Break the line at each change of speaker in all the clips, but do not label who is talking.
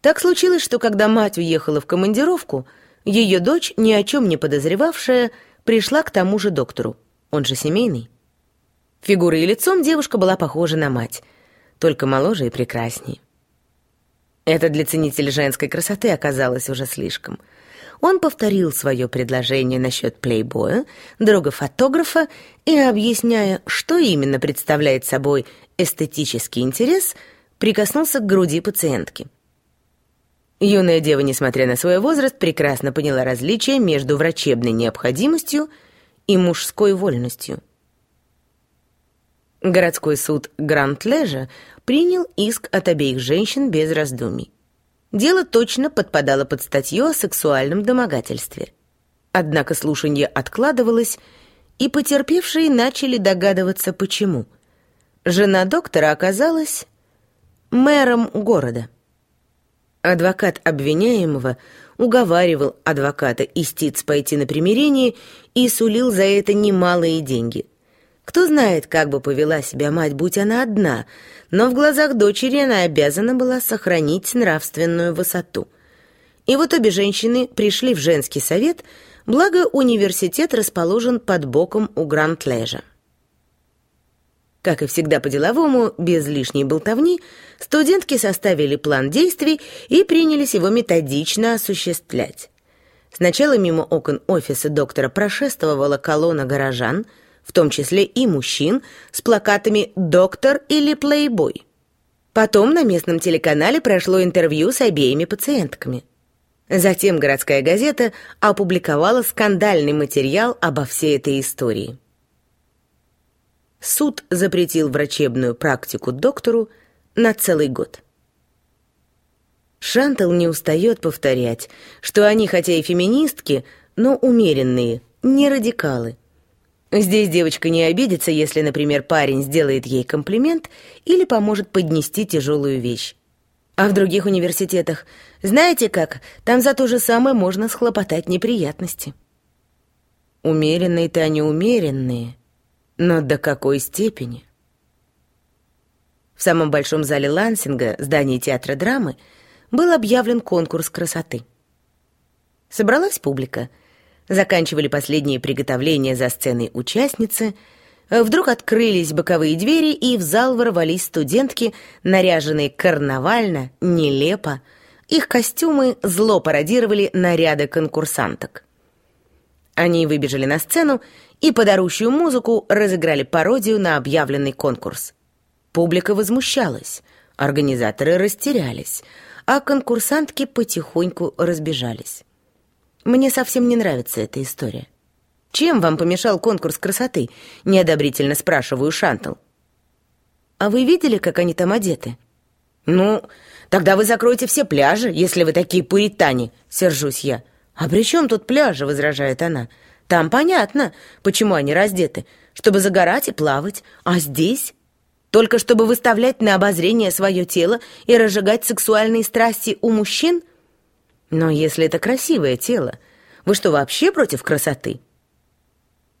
Так случилось, что когда мать уехала в командировку, ее дочь, ни о чем не подозревавшая, пришла к тому же доктору, он же семейный. Фигурой и лицом девушка была похожа на мать, только моложе и прекрасней. Это для ценителя женской красоты оказалось уже слишком. Он повторил свое предложение насчет плейбоя, друга-фотографа, и, объясняя, что именно представляет собой эстетический интерес, прикоснулся к груди пациентки. Юная дева, несмотря на свой возраст, прекрасно поняла различие между врачебной необходимостью и мужской вольностью. Городской суд Гранд-Лежа принял иск от обеих женщин без раздумий. Дело точно подпадало под статью о сексуальном домогательстве. Однако слушание откладывалось, и потерпевшие начали догадываться, почему. Жена доктора оказалась мэром города. Адвокат обвиняемого уговаривал адвоката истиц пойти на примирение и сулил за это немалые деньги. Кто знает, как бы повела себя мать, будь она одна, но в глазах дочери она обязана была сохранить нравственную высоту. И вот обе женщины пришли в женский совет, благо университет расположен под боком у Гранд-Лежа. Как и всегда по-деловому, без лишней болтовни, студентки составили план действий и принялись его методично осуществлять. Сначала мимо окон офиса доктора прошествовала колонна горожан – в том числе и мужчин, с плакатами «Доктор» или «Плейбой». Потом на местном телеканале прошло интервью с обеими пациентками. Затем городская газета опубликовала скандальный материал обо всей этой истории. Суд запретил врачебную практику доктору на целый год. Шантел не устает повторять, что они хотя и феминистки, но умеренные, не радикалы. Здесь девочка не обидится, если, например, парень сделает ей комплимент или поможет поднести тяжелую вещь. А в других университетах, знаете как, там за то же самое можно схлопотать неприятности. Умеренные-то они умеренные, но до какой степени? В самом большом зале Лансинга, здании театра драмы, был объявлен конкурс красоты. Собралась публика — заканчивали последние приготовления за сценой участницы, вдруг открылись боковые двери, и в зал ворвались студентки, наряженные карнавально, нелепо. Их костюмы зло пародировали наряды конкурсанток. Они выбежали на сцену и под орущую музыку разыграли пародию на объявленный конкурс. Публика возмущалась, организаторы растерялись, а конкурсантки потихоньку разбежались. Мне совсем не нравится эта история. Чем вам помешал конкурс красоты? Неодобрительно спрашиваю Шантл. А вы видели, как они там одеты? Ну, тогда вы закроете все пляжи, если вы такие пуритане, сержусь я. А при чем тут пляжи, возражает она. Там понятно, почему они раздеты, чтобы загорать и плавать. А здесь? Только чтобы выставлять на обозрение свое тело и разжигать сексуальные страсти у мужчин? Но если это красивое тело, вы что, вообще против красоты?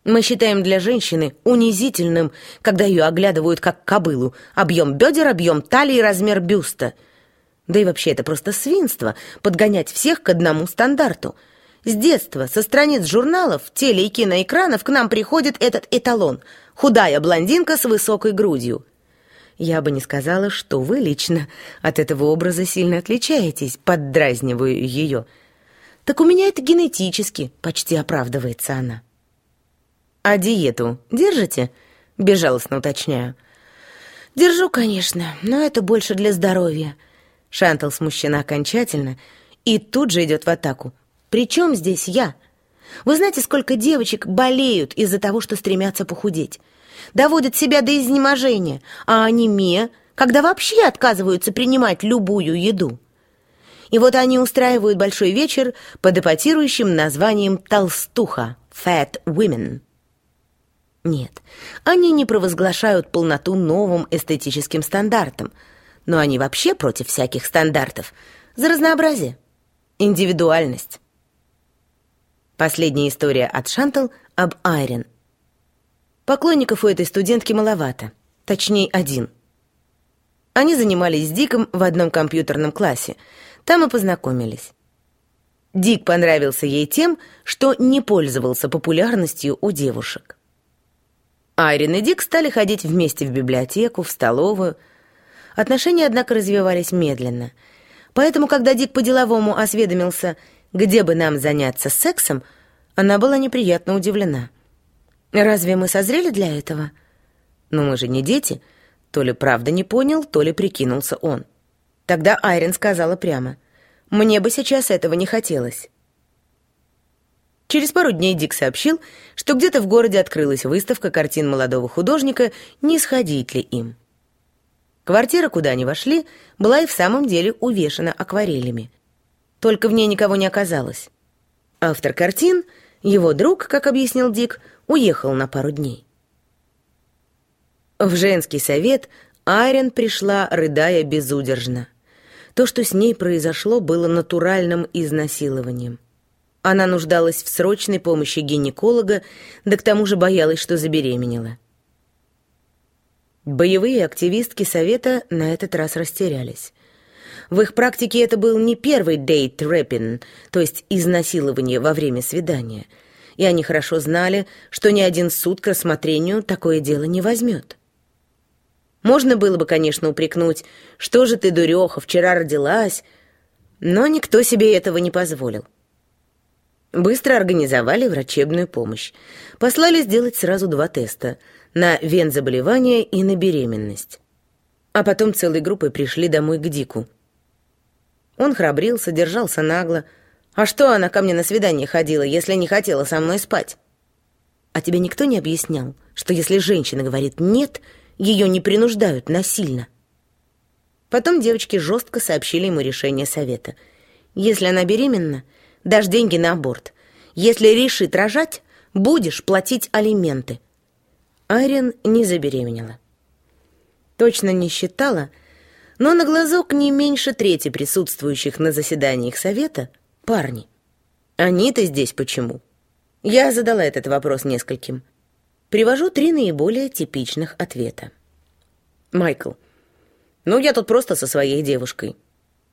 Мы считаем для женщины унизительным, когда ее оглядывают как кобылу. Объем бедер, объем талии, размер бюста. Да и вообще это просто свинство — подгонять всех к одному стандарту. С детства, со страниц журналов, теле- и киноэкранов к нам приходит этот эталон — худая блондинка с высокой грудью. Я бы не сказала, что вы лично от этого образа сильно отличаетесь, поддразниваю ее. Так у меня это генетически, почти оправдывается она. А диету держите? Безжалостно уточняю. Держу, конечно, но это больше для здоровья. Шантал смущена окончательно и тут же идет в атаку. Причем здесь я? Вы знаете, сколько девочек болеют из-за того, что стремятся похудеть? доводят себя до изнеможения, а анемия, когда вообще отказываются принимать любую еду. И вот они устраивают большой вечер под эпатирующим названием «Толстуха» «Fat Women». Нет, они не провозглашают полноту новым эстетическим стандартам, но они вообще против всяких стандартов, за разнообразие, индивидуальность. Последняя история от Шантл об Айрен – Поклонников у этой студентки маловато. Точнее, один. Они занимались с Диком в одном компьютерном классе. Там и познакомились. Дик понравился ей тем, что не пользовался популярностью у девушек. Айрин и Дик стали ходить вместе в библиотеку, в столовую. Отношения, однако, развивались медленно. Поэтому, когда Дик по-деловому осведомился, где бы нам заняться сексом, она была неприятно удивлена. «Разве мы созрели для этого?» «Но мы же не дети», то ли правда не понял, то ли прикинулся он. Тогда Айрин сказала прямо. «Мне бы сейчас этого не хотелось». Через пару дней Дик сообщил, что где-то в городе открылась выставка картин молодого художника, не сходить ли им. Квартира, куда они вошли, была и в самом деле увешана акварелями. Только в ней никого не оказалось. Автор картин, его друг, как объяснил Дик, уехал на пару дней. В женский совет Айрен пришла, рыдая безудержно. То, что с ней произошло, было натуральным изнасилованием. Она нуждалась в срочной помощи гинеколога, да к тому же боялась, что забеременела. Боевые активистки совета на этот раз растерялись. В их практике это был не первый дейт-рэппин, то есть изнасилование во время свидания, и они хорошо знали, что ни один суд к рассмотрению такое дело не возьмет. Можно было бы, конечно, упрекнуть, что же ты, дуреха, вчера родилась, но никто себе этого не позволил. Быстро организовали врачебную помощь. Послали сделать сразу два теста — на вен-заболевание и на беременность. А потом целой группой пришли домой к Дику. Он храбрился, держался нагло. «А что она ко мне на свидание ходила, если не хотела со мной спать?» «А тебе никто не объяснял, что если женщина говорит «нет», ее не принуждают насильно. Потом девочки жестко сообщили ему решение совета. Если она беременна, дашь деньги на аборт. Если решит рожать, будешь платить алименты. Айрин не забеременела. Точно не считала, но на глазок не меньше трети присутствующих на заседаниях совета — парни. Они-то здесь почему? Я задала этот вопрос нескольким. Привожу три наиболее типичных ответа. Майкл. Ну, я тут просто со своей девушкой.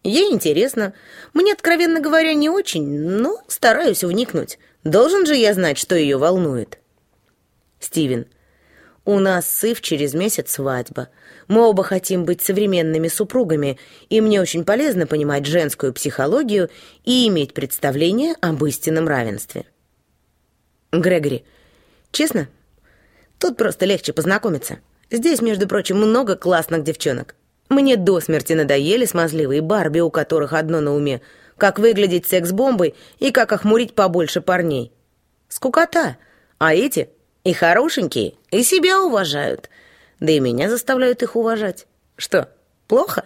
Ей интересно. Мне, откровенно говоря, не очень, но стараюсь вникнуть. Должен же я знать, что ее волнует. Стивен. У нас с Ив через месяц свадьба. Мы оба хотим быть современными супругами, и мне очень полезно понимать женскую психологию и иметь представление об истинном равенстве. Грегори. Честно, Тут просто легче познакомиться. Здесь, между прочим, много классных девчонок. Мне до смерти надоели смазливые Барби, у которых одно на уме — как выглядеть секс-бомбой и как охмурить побольше парней. Скукота. А эти и хорошенькие, и себя уважают. Да и меня заставляют их уважать. Что, плохо?»